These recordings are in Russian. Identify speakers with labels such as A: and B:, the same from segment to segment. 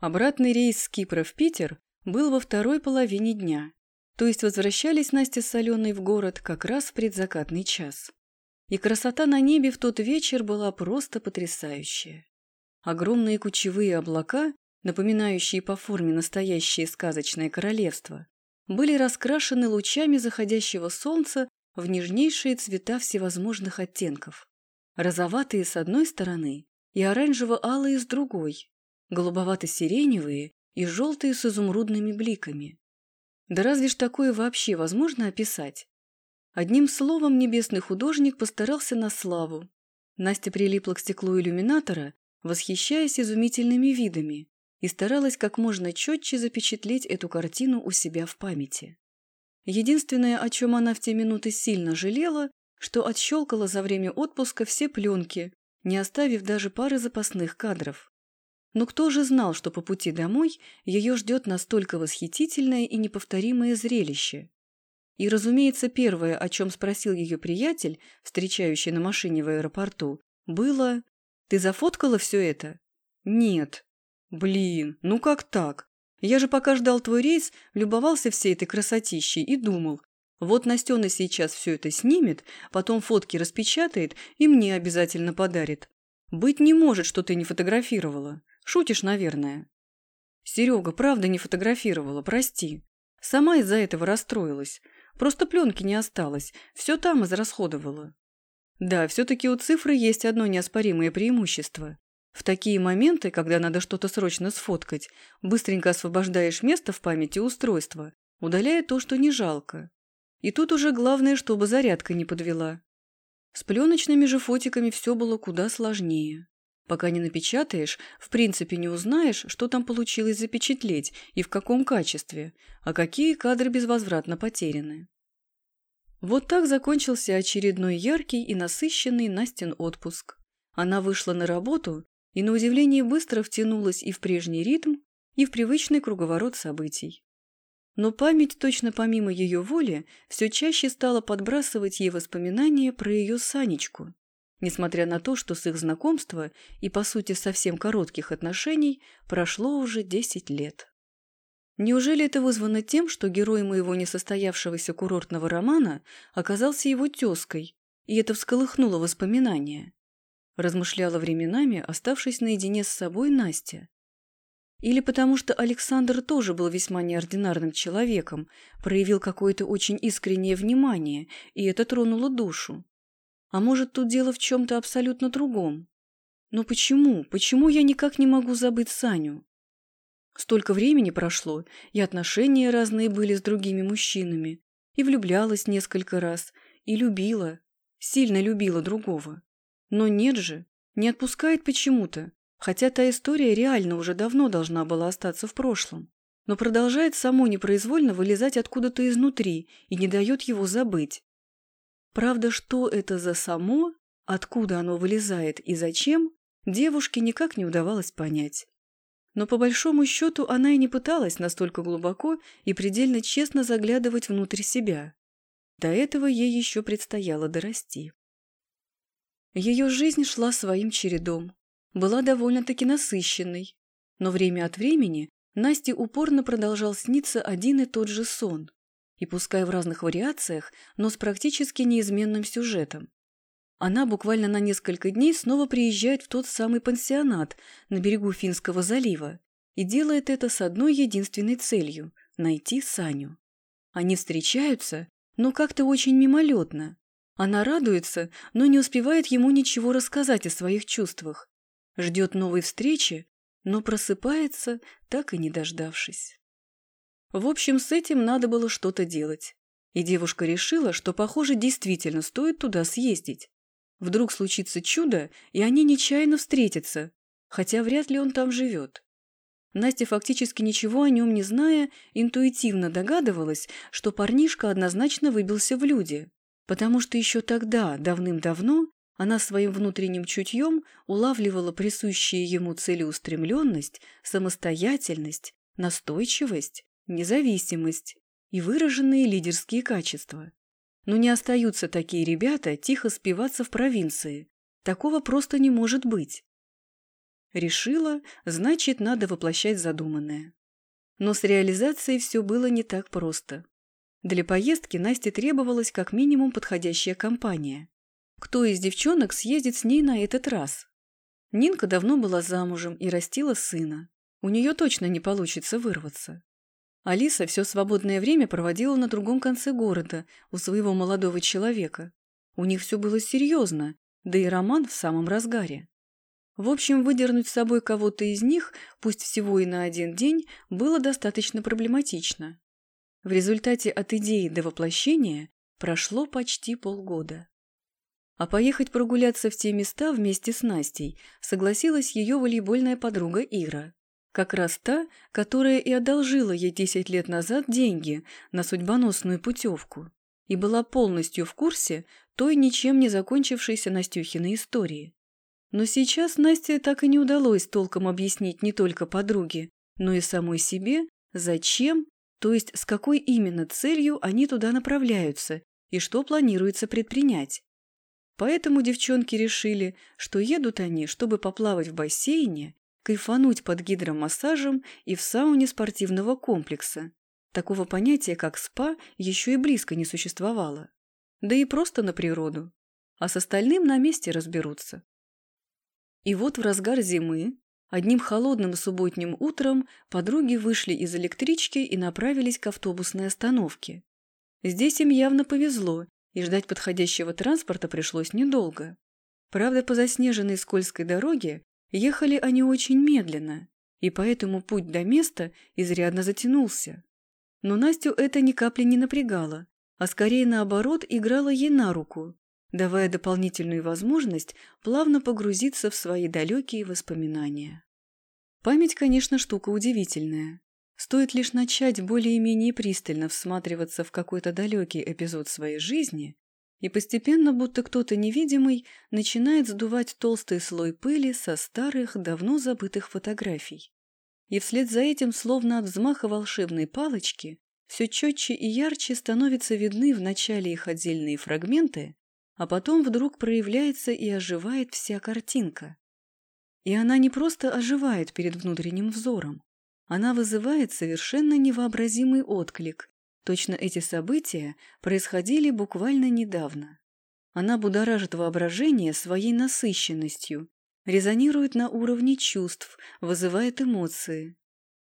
A: Обратный рейс с Кипра в Питер был во второй половине дня, то есть возвращались Настя с Аленой в город как раз в предзакатный час. И красота на небе в тот вечер была просто потрясающая. Огромные кучевые облака, напоминающие по форме настоящее сказочное королевство, были раскрашены лучами заходящего солнца в нежнейшие цвета всевозможных оттенков. Розоватые с одной стороны и оранжево-алые с другой, голубовато-сиреневые и желтые с изумрудными бликами. Да разве ж такое вообще возможно описать? Одним словом, небесный художник постарался на славу. Настя прилипла к стеклу иллюминатора, восхищаясь изумительными видами, и старалась как можно четче запечатлеть эту картину у себя в памяти. Единственное, о чем она в те минуты сильно жалела, что отщелкала за время отпуска все пленки, не оставив даже пары запасных кадров. Но кто же знал, что по пути домой ее ждет настолько восхитительное и неповторимое зрелище? И, разумеется, первое, о чем спросил ее приятель, встречающий на машине в аэропорту, было «Ты зафоткала все это?» «Нет». «Блин, ну как так? Я же пока ждал твой рейс, любовался всей этой красотищей и думал, вот Настена сейчас все это снимет, потом фотки распечатает и мне обязательно подарит. Быть не может, что ты не фотографировала. Шутишь, наверное. Серега, правда не фотографировала, прости. Сама из-за этого расстроилась. Просто пленки не осталось, все там израсходовала. Да, все-таки у цифры есть одно неоспоримое преимущество. В такие моменты, когда надо что-то срочно сфоткать, быстренько освобождаешь место в памяти устройства, удаляя то, что не жалко. И тут уже главное, чтобы зарядка не подвела. С пленочными же фотиками все было куда сложнее. Пока не напечатаешь, в принципе не узнаешь, что там получилось запечатлеть и в каком качестве, а какие кадры безвозвратно потеряны. Вот так закончился очередной яркий и насыщенный Настин отпуск. Она вышла на работу и, на удивление, быстро втянулась и в прежний ритм, и в привычный круговорот событий. Но память, точно помимо ее воли, все чаще стала подбрасывать ей воспоминания про ее Санечку, несмотря на то, что с их знакомства и, по сути, совсем коротких отношений прошло уже десять лет. Неужели это вызвано тем, что герой моего несостоявшегося курортного романа оказался его тезкой, и это всколыхнуло воспоминания? Размышляла временами, оставшись наедине с собой Настя. Или потому что Александр тоже был весьма неординарным человеком, проявил какое-то очень искреннее внимание, и это тронуло душу. А может, тут дело в чем-то абсолютно другом? Но почему? Почему я никак не могу забыть Саню? Столько времени прошло, и отношения разные были с другими мужчинами, и влюблялась несколько раз, и любила, сильно любила другого. Но нет же, не отпускает почему-то, хотя та история реально уже давно должна была остаться в прошлом, но продолжает само непроизвольно вылезать откуда-то изнутри и не дает его забыть. Правда, что это за само, откуда оно вылезает и зачем, девушке никак не удавалось понять. Но по большому счету она и не пыталась настолько глубоко и предельно честно заглядывать внутрь себя. До этого ей еще предстояло дорасти. Ее жизнь шла своим чередом, была довольно-таки насыщенной, но время от времени Насте упорно продолжал сниться один и тот же сон и пускай в разных вариациях, но с практически неизменным сюжетом. Она буквально на несколько дней снова приезжает в тот самый пансионат на берегу Финского залива и делает это с одной единственной целью – найти Саню. Они встречаются, но как-то очень мимолетно. Она радуется, но не успевает ему ничего рассказать о своих чувствах. Ждет новой встречи, но просыпается, так и не дождавшись. В общем, с этим надо было что-то делать. И девушка решила, что, похоже, действительно стоит туда съездить. Вдруг случится чудо, и они нечаянно встретятся, хотя вряд ли он там живет. Настя, фактически ничего о нем не зная, интуитивно догадывалась, что парнишка однозначно выбился в люди, потому что еще тогда, давным-давно, она своим внутренним чутьем улавливала присущие ему целеустремленность, самостоятельность, настойчивость независимость и выраженные лидерские качества. Но не остаются такие ребята тихо спиваться в провинции. Такого просто не может быть. Решила, значит, надо воплощать задуманное. Но с реализацией все было не так просто. Для поездки Насте требовалась как минимум подходящая компания. Кто из девчонок съездит с ней на этот раз? Нинка давно была замужем и растила сына. У нее точно не получится вырваться. Алиса все свободное время проводила на другом конце города, у своего молодого человека. У них все было серьезно, да и роман в самом разгаре. В общем, выдернуть с собой кого-то из них, пусть всего и на один день, было достаточно проблематично. В результате от идеи до воплощения прошло почти полгода. А поехать прогуляться в те места вместе с Настей согласилась ее волейбольная подруга Ира. Как раз та, которая и одолжила ей 10 лет назад деньги на судьбоносную путевку и была полностью в курсе той ничем не закончившейся Настюхиной истории. Но сейчас Насте так и не удалось толком объяснить не только подруге, но и самой себе, зачем, то есть с какой именно целью они туда направляются и что планируется предпринять. Поэтому девчонки решили, что едут они, чтобы поплавать в бассейне, кайфануть под гидромассажем и в сауне спортивного комплекса. Такого понятия, как спа, еще и близко не существовало. Да и просто на природу. А с остальным на месте разберутся. И вот в разгар зимы, одним холодным субботним утром, подруги вышли из электрички и направились к автобусной остановке. Здесь им явно повезло, и ждать подходящего транспорта пришлось недолго. Правда, по заснеженной скользкой дороге ехали они очень медленно, и поэтому путь до места изрядно затянулся. Но Настю это ни капли не напрягало, а скорее наоборот играло ей на руку давая дополнительную возможность плавно погрузиться в свои далекие воспоминания. Память, конечно, штука удивительная. Стоит лишь начать более-менее пристально всматриваться в какой-то далекий эпизод своей жизни, и постепенно, будто кто-то невидимый, начинает сдувать толстый слой пыли со старых, давно забытых фотографий. И вслед за этим, словно от взмаха волшебной палочки, все четче и ярче становятся видны в начале их отдельные фрагменты, а потом вдруг проявляется и оживает вся картинка. И она не просто оживает перед внутренним взором, она вызывает совершенно невообразимый отклик. Точно эти события происходили буквально недавно. Она будоражит воображение своей насыщенностью, резонирует на уровне чувств, вызывает эмоции.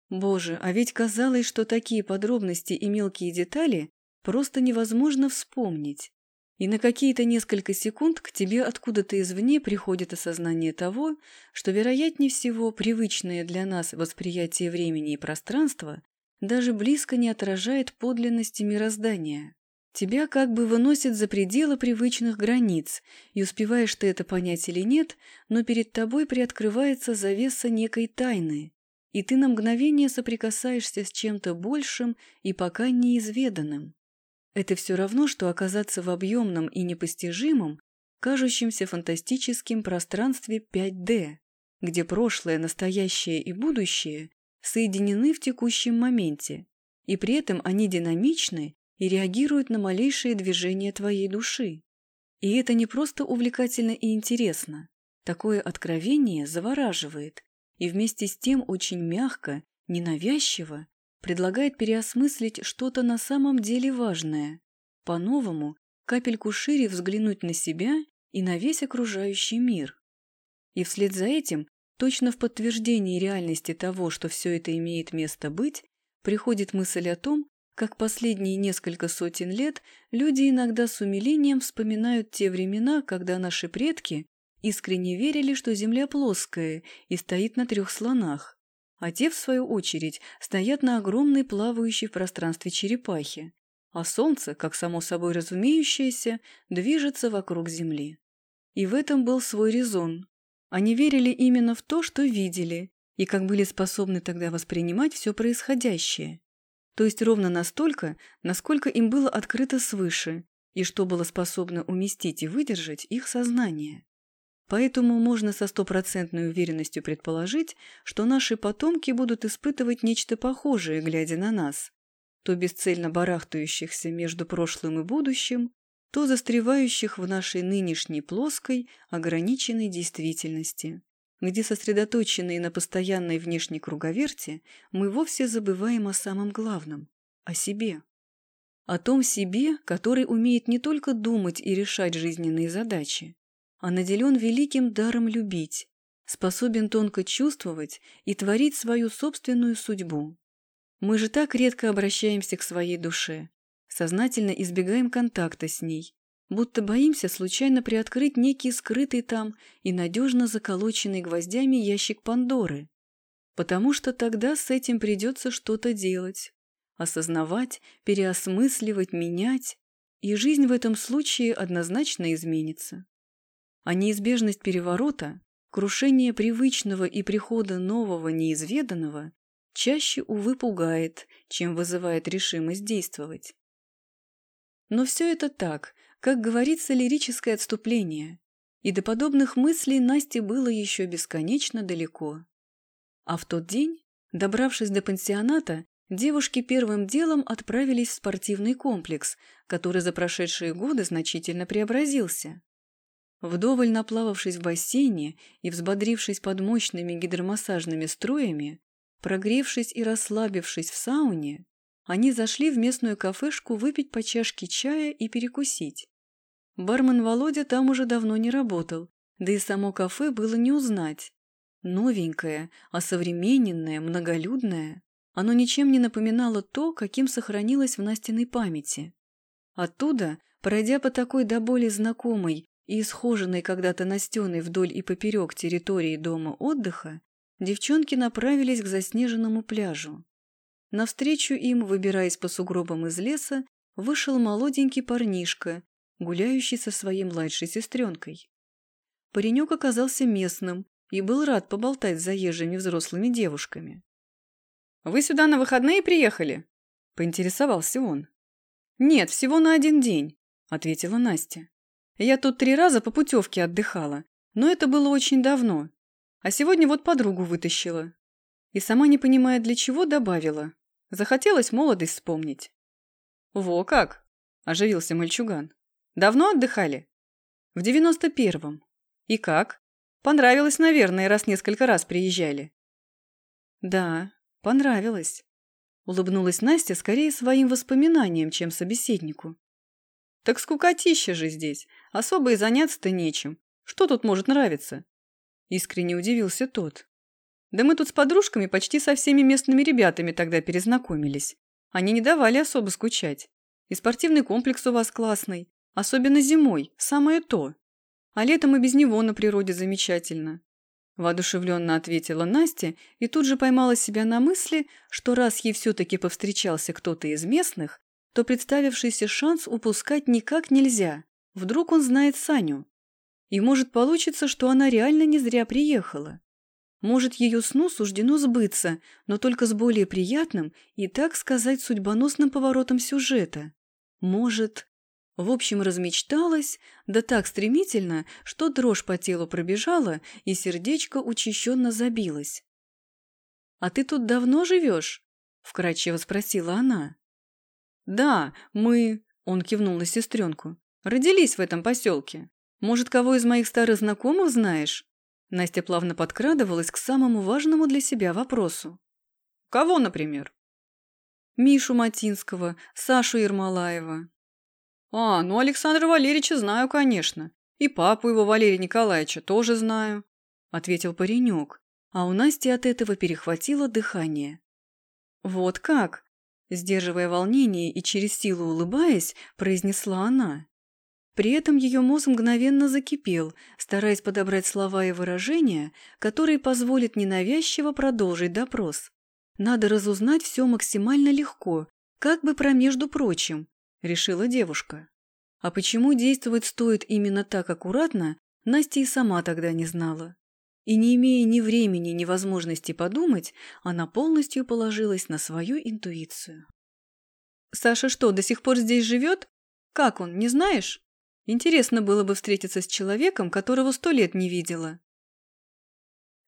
A: Боже, а ведь казалось, что такие подробности и мелкие детали просто невозможно вспомнить. И на какие-то несколько секунд к тебе откуда-то извне приходит осознание того, что, вероятнее всего, привычное для нас восприятие времени и пространства даже близко не отражает подлинности мироздания. Тебя как бы выносит за пределы привычных границ, и успеваешь ты это понять или нет, но перед тобой приоткрывается завеса некой тайны, и ты на мгновение соприкасаешься с чем-то большим и пока неизведанным. Это все равно, что оказаться в объемном и непостижимом, кажущемся фантастическим пространстве 5D, где прошлое, настоящее и будущее соединены в текущем моменте, и при этом они динамичны и реагируют на малейшие движения твоей души. И это не просто увлекательно и интересно. Такое откровение завораживает и вместе с тем очень мягко, ненавязчиво предлагает переосмыслить что-то на самом деле важное, по-новому, капельку шире взглянуть на себя и на весь окружающий мир. И вслед за этим, точно в подтверждении реальности того, что все это имеет место быть, приходит мысль о том, как последние несколько сотен лет люди иногда с умилением вспоминают те времена, когда наши предки искренне верили, что Земля плоская и стоит на трех слонах а те, в свою очередь, стоят на огромной плавающей в пространстве черепахе, а Солнце, как само собой разумеющееся, движется вокруг Земли. И в этом был свой резон. Они верили именно в то, что видели, и как были способны тогда воспринимать все происходящее. То есть ровно настолько, насколько им было открыто свыше, и что было способно уместить и выдержать их сознание. Поэтому можно со стопроцентной уверенностью предположить, что наши потомки будут испытывать нечто похожее, глядя на нас, то бесцельно барахтающихся между прошлым и будущим, то застревающих в нашей нынешней плоской, ограниченной действительности. где сосредоточенные на постоянной внешней круговерти, мы вовсе забываем о самом главном – о себе. О том себе, который умеет не только думать и решать жизненные задачи, а наделен великим даром любить, способен тонко чувствовать и творить свою собственную судьбу. Мы же так редко обращаемся к своей душе, сознательно избегаем контакта с ней, будто боимся случайно приоткрыть некий скрытый там и надежно заколоченный гвоздями ящик Пандоры, потому что тогда с этим придется что-то делать, осознавать, переосмысливать, менять, и жизнь в этом случае однозначно изменится. А неизбежность переворота, крушение привычного и прихода нового неизведанного чаще, увы, пугает, чем вызывает решимость действовать. Но все это так, как говорится, лирическое отступление, и до подобных мыслей Насте было еще бесконечно далеко. А в тот день, добравшись до пансионата, девушки первым делом отправились в спортивный комплекс, который за прошедшие годы значительно преобразился. Вдоволь наплававшись в бассейне и взбодрившись под мощными гидромассажными струями, прогревшись и расслабившись в сауне, они зашли в местную кафешку выпить по чашке чая и перекусить. Бармен Володя там уже давно не работал, да и само кафе было не узнать. Новенькое, осовремененное, многолюдное. Оно ничем не напоминало то, каким сохранилось в Настиной памяти. Оттуда, пройдя по такой до боли знакомой и исхоженной когда-то Настеной вдоль и поперек территории дома отдыха, девчонки направились к заснеженному пляжу. Навстречу им, выбираясь по сугробам из леса, вышел молоденький парнишка, гуляющий со своей младшей сестренкой. Паренек оказался местным и был рад поболтать с заезжими взрослыми девушками. «Вы сюда на выходные приехали?» – поинтересовался он. «Нет, всего на один день», – ответила Настя. «Я тут три раза по путевке отдыхала, но это было очень давно. А сегодня вот подругу вытащила. И сама не понимая для чего, добавила. Захотелось молодость вспомнить. «Во как!» – оживился мальчуган. «Давно отдыхали?» «В девяносто первом. И как? Понравилось, наверное, раз несколько раз приезжали». «Да, понравилось», – улыбнулась Настя скорее своим воспоминаниям, чем собеседнику. «Так скукотища же здесь, особо и заняться-то нечем. Что тут может нравиться?» Искренне удивился тот. Да мы тут с подружками почти со всеми местными ребятами тогда перезнакомились. Они не давали особо скучать. И спортивный комплекс у вас классный. Особенно зимой. Самое то. А летом и без него на природе замечательно. Воодушевленно ответила Настя и тут же поймала себя на мысли, что раз ей все-таки повстречался кто-то из местных, то представившийся шанс упускать никак нельзя. Вдруг он знает Саню. И может получиться, что она реально не зря приехала. Может, ее сну суждено сбыться, но только с более приятным и, так сказать, судьбоносным поворотом сюжета. Может... В общем, размечталась, да так стремительно, что дрожь по телу пробежала, и сердечко учащенно забилось. «А ты тут давно живешь?» – вкратчиво спросила она. «Да, мы...» – он кивнул на сестренку. «Родились в этом поселке. Может, кого из моих старых знакомых знаешь?» Настя плавно подкрадывалась к самому важному для себя вопросу. «Кого, например?» «Мишу Матинского, Сашу Ермолаева». «А, ну Александра Валерьевича знаю, конечно. И папу его Валерия Николаевича тоже знаю», – ответил паренек, а у Насти от этого перехватило дыхание. «Вот как?» – сдерживая волнение и через силу улыбаясь, произнесла она. При этом ее мозг мгновенно закипел, стараясь подобрать слова и выражения, которые позволят ненавязчиво продолжить допрос. Надо разузнать все максимально легко, как бы про между прочим, решила девушка. А почему действовать стоит именно так аккуратно, Настя и сама тогда не знала. И не имея ни времени, ни возможности подумать, она полностью положилась на свою интуицию. «Саша что, до сих пор здесь живет? Как он, не знаешь?» Интересно было бы встретиться с человеком, которого сто лет не видела.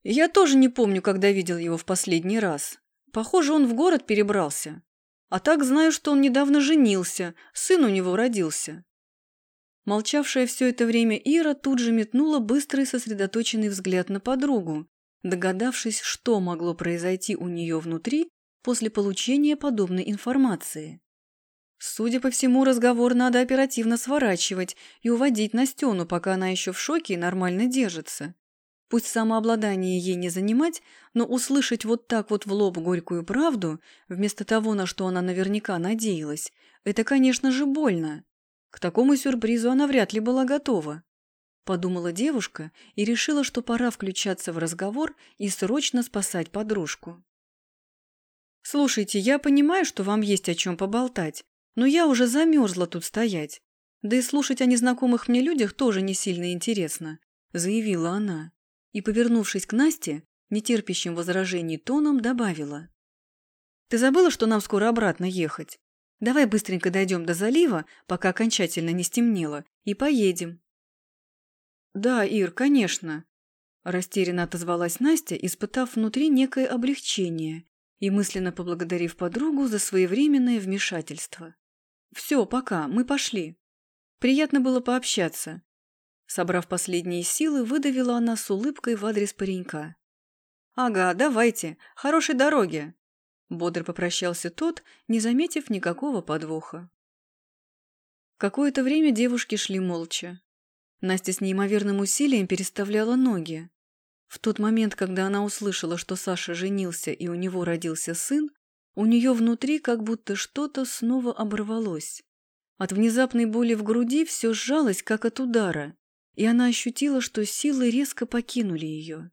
A: Я тоже не помню, когда видел его в последний раз. Похоже, он в город перебрался. А так знаю, что он недавно женился, сын у него родился. Молчавшая все это время Ира тут же метнула быстрый сосредоточенный взгляд на подругу, догадавшись, что могло произойти у нее внутри после получения подобной информации. Судя по всему, разговор надо оперативно сворачивать и уводить Настену, пока она еще в шоке и нормально держится. Пусть самообладание ей не занимать, но услышать вот так вот в лоб горькую правду, вместо того, на что она наверняка надеялась, это, конечно же, больно. К такому сюрпризу она вряд ли была готова. Подумала девушка и решила, что пора включаться в разговор и срочно спасать подружку. «Слушайте, я понимаю, что вам есть о чем поболтать, но я уже замерзла тут стоять. Да и слушать о незнакомых мне людях тоже не сильно интересно», – заявила она. И, повернувшись к Насте, нетерпящим возражений тоном добавила. «Ты забыла, что нам скоро обратно ехать? Давай быстренько дойдем до залива, пока окончательно не стемнело, и поедем». «Да, Ир, конечно», – растерянно отозвалась Настя, испытав внутри некое облегчение и мысленно поблагодарив подругу за своевременное вмешательство. «Все, пока, мы пошли. Приятно было пообщаться». Собрав последние силы, выдавила она с улыбкой в адрес паренька. «Ага, давайте. Хорошей дороги!» Бодро попрощался тот, не заметив никакого подвоха. Какое-то время девушки шли молча. Настя с неимоверным усилием переставляла ноги. В тот момент, когда она услышала, что Саша женился и у него родился сын, у нее внутри как будто что-то снова оборвалось. От внезапной боли в груди все сжалось, как от удара, и она ощутила, что силы резко покинули ее.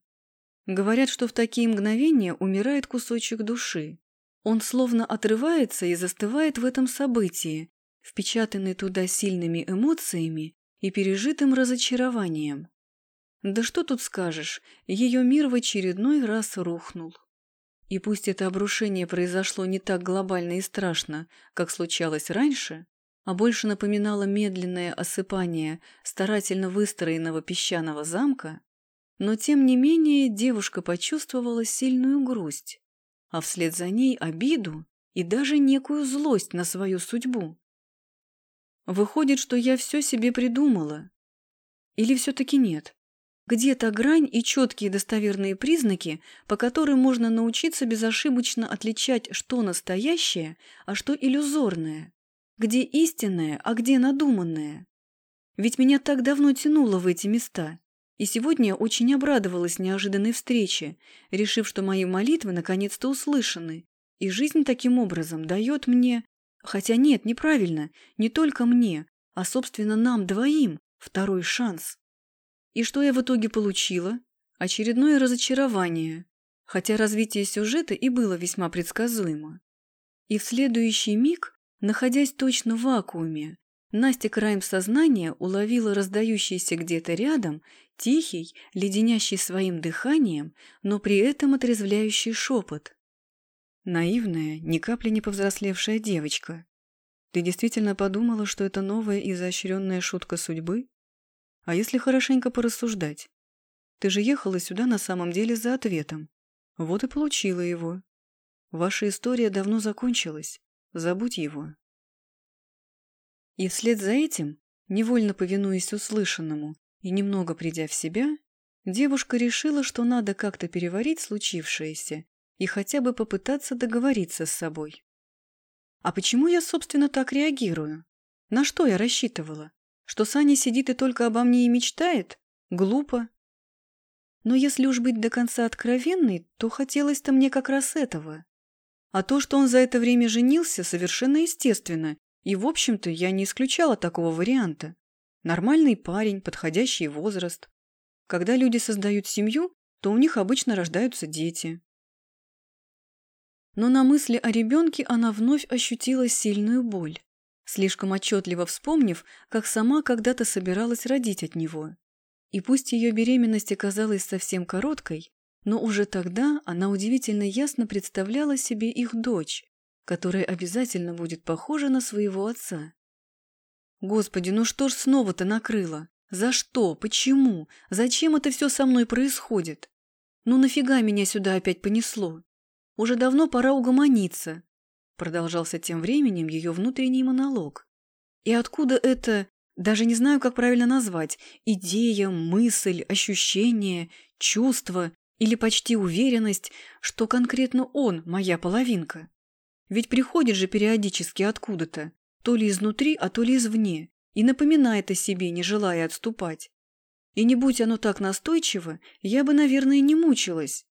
A: Говорят, что в такие мгновения умирает кусочек души. Он словно отрывается и застывает в этом событии, впечатанный туда сильными эмоциями и пережитым разочарованием. Да что тут скажешь, ее мир в очередной раз рухнул. И пусть это обрушение произошло не так глобально и страшно, как случалось раньше, а больше напоминало медленное осыпание старательно выстроенного песчаного замка, но тем не менее девушка почувствовала сильную грусть, а вслед за ней обиду и даже некую злость на свою судьбу. Выходит, что я все себе придумала. Или все-таки нет? Где то грань и четкие достоверные признаки, по которым можно научиться безошибочно отличать, что настоящее, а что иллюзорное? Где истинное, а где надуманное? Ведь меня так давно тянуло в эти места. И сегодня очень обрадовалась неожиданной встрече, решив, что мои молитвы наконец-то услышаны, и жизнь таким образом дает мне... Хотя нет, неправильно, не только мне, а, собственно, нам двоим второй шанс. И что я в итоге получила? Очередное разочарование, хотя развитие сюжета и было весьма предсказуемо. И в следующий миг, находясь точно в вакууме, Настя краем сознания уловила раздающийся где-то рядом тихий, леденящий своим дыханием, но при этом отрезвляющий шепот. Наивная, ни капли не повзрослевшая девочка. Ты действительно подумала, что это новая и изощренная шутка судьбы? А если хорошенько порассуждать? Ты же ехала сюда на самом деле за ответом. Вот и получила его. Ваша история давно закончилась. Забудь его. И вслед за этим, невольно повинуясь услышанному и немного придя в себя, девушка решила, что надо как-то переварить случившееся и хотя бы попытаться договориться с собой. А почему я, собственно, так реагирую? На что я рассчитывала? Что Саня сидит и только обо мне и мечтает? Глупо. Но если уж быть до конца откровенной, то хотелось-то мне как раз этого. А то, что он за это время женился, совершенно естественно, и, в общем-то, я не исключала такого варианта. Нормальный парень, подходящий возраст. Когда люди создают семью, то у них обычно рождаются дети. Но на мысли о ребенке она вновь ощутила сильную боль слишком отчетливо вспомнив, как сама когда-то собиралась родить от него. И пусть ее беременность оказалась совсем короткой, но уже тогда она удивительно ясно представляла себе их дочь, которая обязательно будет похожа на своего отца. Господи, ну что ж снова-то накрыло? За что? Почему? Зачем это все со мной происходит? Ну нафига меня сюда опять понесло? Уже давно пора угомониться, Продолжался тем временем ее внутренний монолог. И откуда это даже не знаю, как правильно назвать, идея, мысль, ощущение, чувство или почти уверенность, что конкретно он моя половинка. Ведь приходит же периодически откуда-то, то ли изнутри, а то ли извне, и напоминает о себе, не желая отступать. И не будь оно так настойчиво, я бы, наверное, не мучилась.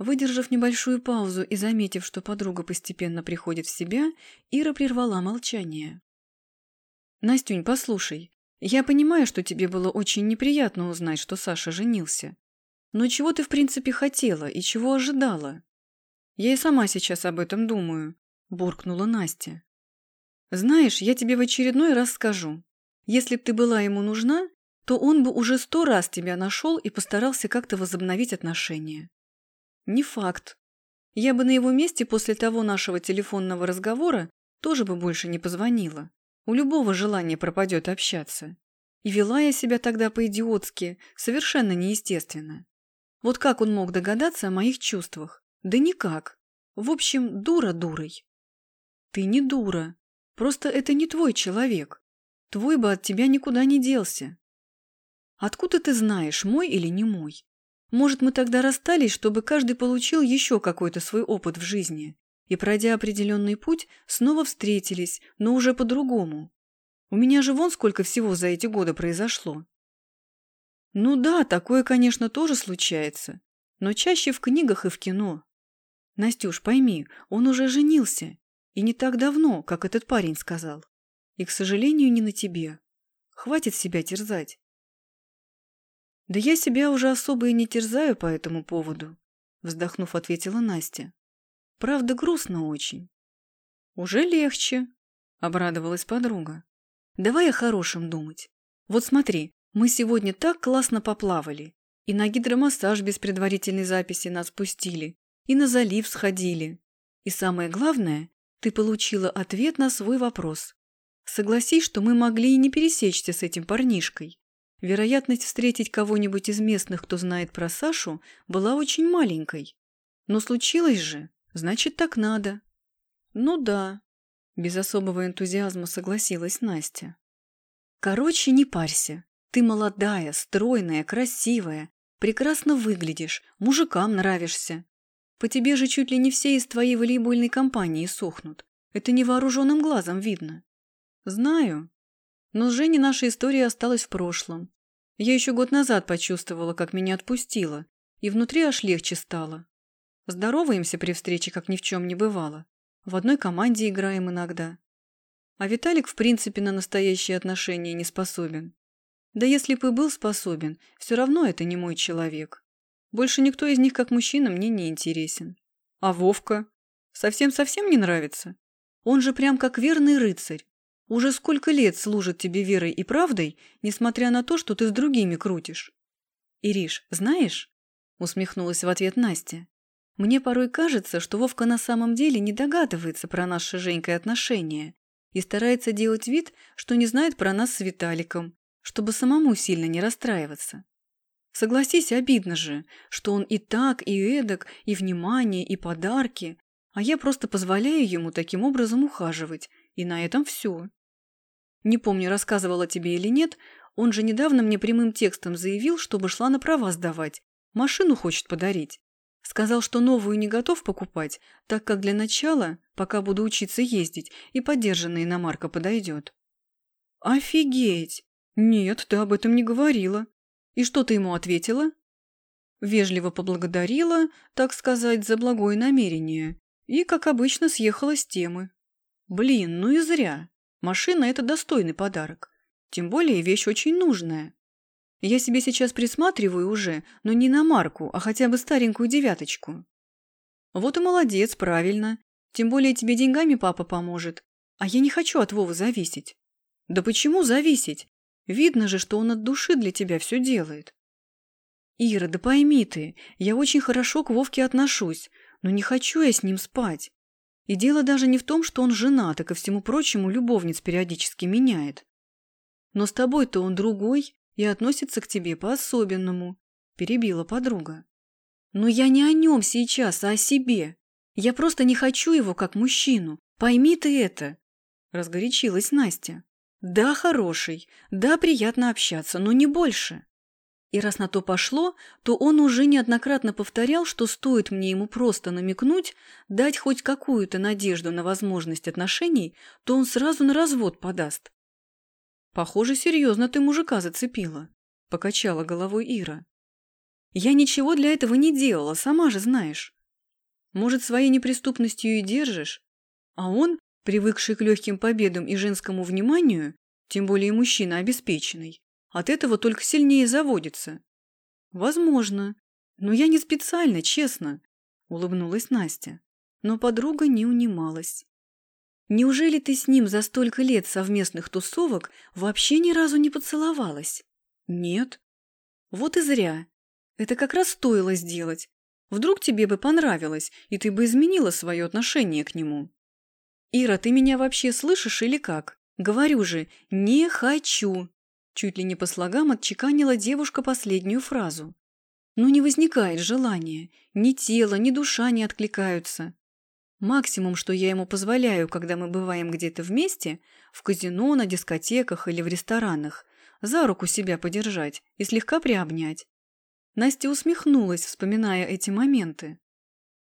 A: Выдержав небольшую паузу и заметив, что подруга постепенно приходит в себя, Ира прервала молчание. «Настюнь, послушай, я понимаю, что тебе было очень неприятно узнать, что Саша женился. Но чего ты в принципе хотела и чего ожидала? Я и сама сейчас об этом думаю», – буркнула Настя. «Знаешь, я тебе в очередной раз скажу. Если б ты была ему нужна, то он бы уже сто раз тебя нашел и постарался как-то возобновить отношения. Не факт. Я бы на его месте после того нашего телефонного разговора тоже бы больше не позвонила. У любого желания пропадет общаться. И вела я себя тогда по-идиотски, совершенно неестественно. Вот как он мог догадаться о моих чувствах? Да никак. В общем, дура дурой. Ты не дура. Просто это не твой человек. Твой бы от тебя никуда не делся. Откуда ты знаешь, мой или не мой? Может, мы тогда расстались, чтобы каждый получил еще какой-то свой опыт в жизни, и, пройдя определенный путь, снова встретились, но уже по-другому. У меня же вон сколько всего за эти годы произошло. Ну да, такое, конечно, тоже случается, но чаще в книгах и в кино. Настюш, пойми, он уже женился, и не так давно, как этот парень сказал. И, к сожалению, не на тебе. Хватит себя терзать. Да я себя уже особо и не терзаю по этому поводу, вздохнув, ответила Настя. Правда, грустно очень. Уже легче, обрадовалась подруга. Давай о хорошем думать. Вот смотри, мы сегодня так классно поплавали. И на гидромассаж без предварительной записи нас пустили. И на залив сходили. И самое главное, ты получила ответ на свой вопрос. Согласись, что мы могли и не пересечься с этим парнишкой. Вероятность встретить кого-нибудь из местных, кто знает про Сашу, была очень маленькой. Но случилось же. Значит, так надо. Ну да. Без особого энтузиазма согласилась Настя. Короче, не парься. Ты молодая, стройная, красивая, прекрасно выглядишь, мужикам нравишься. По тебе же чуть ли не все из твоей волейбольной компании сохнут. Это невооруженным глазом видно. Знаю. Но с Женей наша история осталась в прошлом. Я еще год назад почувствовала, как меня отпустило, и внутри аж легче стало. Здороваемся при встрече, как ни в чем не бывало. В одной команде играем иногда. А Виталик в принципе на настоящие отношения не способен. Да если бы был способен, все равно это не мой человек. Больше никто из них как мужчина мне не интересен. А Вовка? Совсем-совсем не нравится? Он же прям как верный рыцарь. Уже сколько лет служит тебе верой и правдой, несмотря на то, что ты с другими крутишь. Ириш, знаешь? Усмехнулась в ответ Настя. Мне порой кажется, что Вовка на самом деле не догадывается про наши с Женькой отношения и старается делать вид, что не знает про нас с Виталиком, чтобы самому сильно не расстраиваться. Согласись, обидно же, что он и так, и эдак, и внимание, и подарки, а я просто позволяю ему таким образом ухаживать, и на этом все. Не помню, рассказывала тебе или нет, он же недавно мне прямым текстом заявил, чтобы шла на права сдавать, машину хочет подарить. Сказал, что новую не готов покупать, так как для начала, пока буду учиться ездить, и подержанная иномарка подойдет. Офигеть! Нет, ты об этом не говорила. И что ты ему ответила? Вежливо поблагодарила, так сказать, за благое намерение. И, как обычно, съехала с темы. Блин, ну и зря. Машина – это достойный подарок. Тем более вещь очень нужная. Я себе сейчас присматриваю уже, но не на марку, а хотя бы старенькую девяточку. Вот и молодец, правильно. Тем более тебе деньгами папа поможет. А я не хочу от Вовы зависеть. Да почему зависеть? Видно же, что он от души для тебя все делает. Ира, да пойми ты, я очень хорошо к Вовке отношусь, но не хочу я с ним спать. И дело даже не в том, что он женат, и ко всему прочему любовниц периодически меняет. Но с тобой-то он другой, и относится к тебе по-особенному», – перебила подруга. «Но я не о нем сейчас, а о себе. Я просто не хочу его как мужчину. Пойми ты это!» – разгорячилась Настя. Да, хороший, да, приятно общаться, но не больше. И раз на то пошло, то он уже неоднократно повторял, что стоит мне ему просто намекнуть, дать хоть какую-то надежду на возможность отношений, то он сразу на развод подаст. «Похоже, серьезно ты мужика зацепила», – покачала головой Ира. «Я ничего для этого не делала, сама же знаешь. Может, своей неприступностью и держишь? А он, привыкший к легким победам и женскому вниманию, тем более мужчина обеспеченный, от этого только сильнее заводится. Возможно. Но я не специально, честно, улыбнулась Настя. Но подруга не унималась. Неужели ты с ним за столько лет совместных тусовок вообще ни разу не поцеловалась? Нет. Вот и зря. Это как раз стоило сделать. Вдруг тебе бы понравилось, и ты бы изменила свое отношение к нему. Ира, ты меня вообще слышишь или как? Говорю же, не хочу. Чуть ли не по слогам отчеканила девушка последнюю фразу. Ну не возникает желания, ни тело, ни душа не откликаются. Максимум, что я ему позволяю, когда мы бываем где-то вместе, в казино, на дискотеках или в ресторанах, за руку себя подержать и слегка приобнять. Настя усмехнулась, вспоминая эти моменты.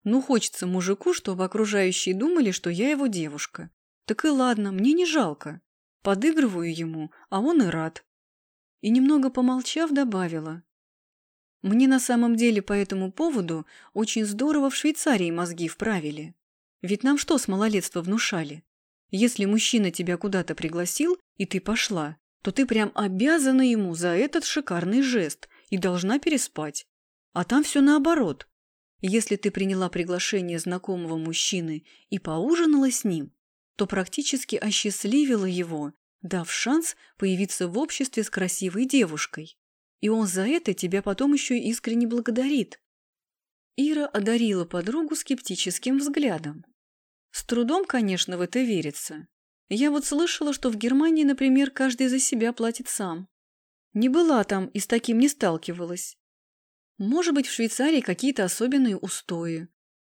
A: Ну, хочется мужику, чтобы окружающие думали, что я его девушка. Так и ладно, мне не жалко. Подыгрываю ему, а он и рад и, немного помолчав, добавила. «Мне на самом деле по этому поводу очень здорово в Швейцарии мозги вправили. Ведь нам что с малолетства внушали? Если мужчина тебя куда-то пригласил, и ты пошла, то ты прям обязана ему за этот шикарный жест и должна переспать. А там все наоборот. Если ты приняла приглашение знакомого мужчины и поужинала с ним, то практически осчастливила его дав шанс появиться в обществе с красивой девушкой. И он за это тебя потом еще искренне благодарит. Ира одарила подругу скептическим взглядом. С трудом, конечно, в это верится. Я вот слышала, что в Германии, например, каждый за себя платит сам. Не была там и с таким не сталкивалась. Может быть, в Швейцарии какие-то особенные устои.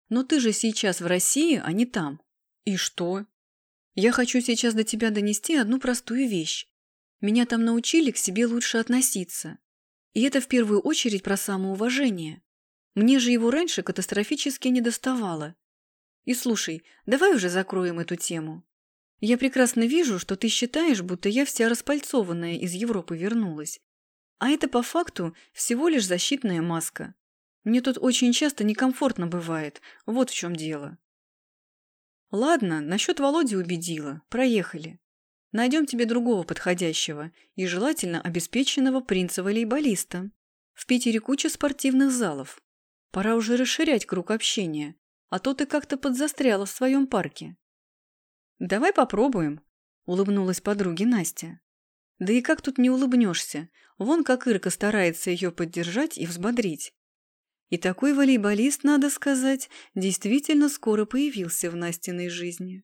A: Но ты же сейчас в России, а не там. И что? Я хочу сейчас до тебя донести одну простую вещь. Меня там научили к себе лучше относиться. И это в первую очередь про самоуважение. Мне же его раньше катастрофически не доставало. И слушай, давай уже закроем эту тему. Я прекрасно вижу, что ты считаешь, будто я вся распальцованная из Европы вернулась. А это по факту всего лишь защитная маска. Мне тут очень часто некомфортно бывает, вот в чем дело. Ладно, насчет Володи убедила. Проехали. Найдем тебе другого подходящего и желательно обеспеченного принца-волейболиста. В Питере куча спортивных залов. Пора уже расширять круг общения, а то ты как-то подзастряла в своем парке. Давай попробуем, улыбнулась подруге Настя. Да и как тут не улыбнешься? Вон как Ирка старается ее поддержать и взбодрить. И такой волейболист, надо сказать, действительно скоро появился в Настиной жизни.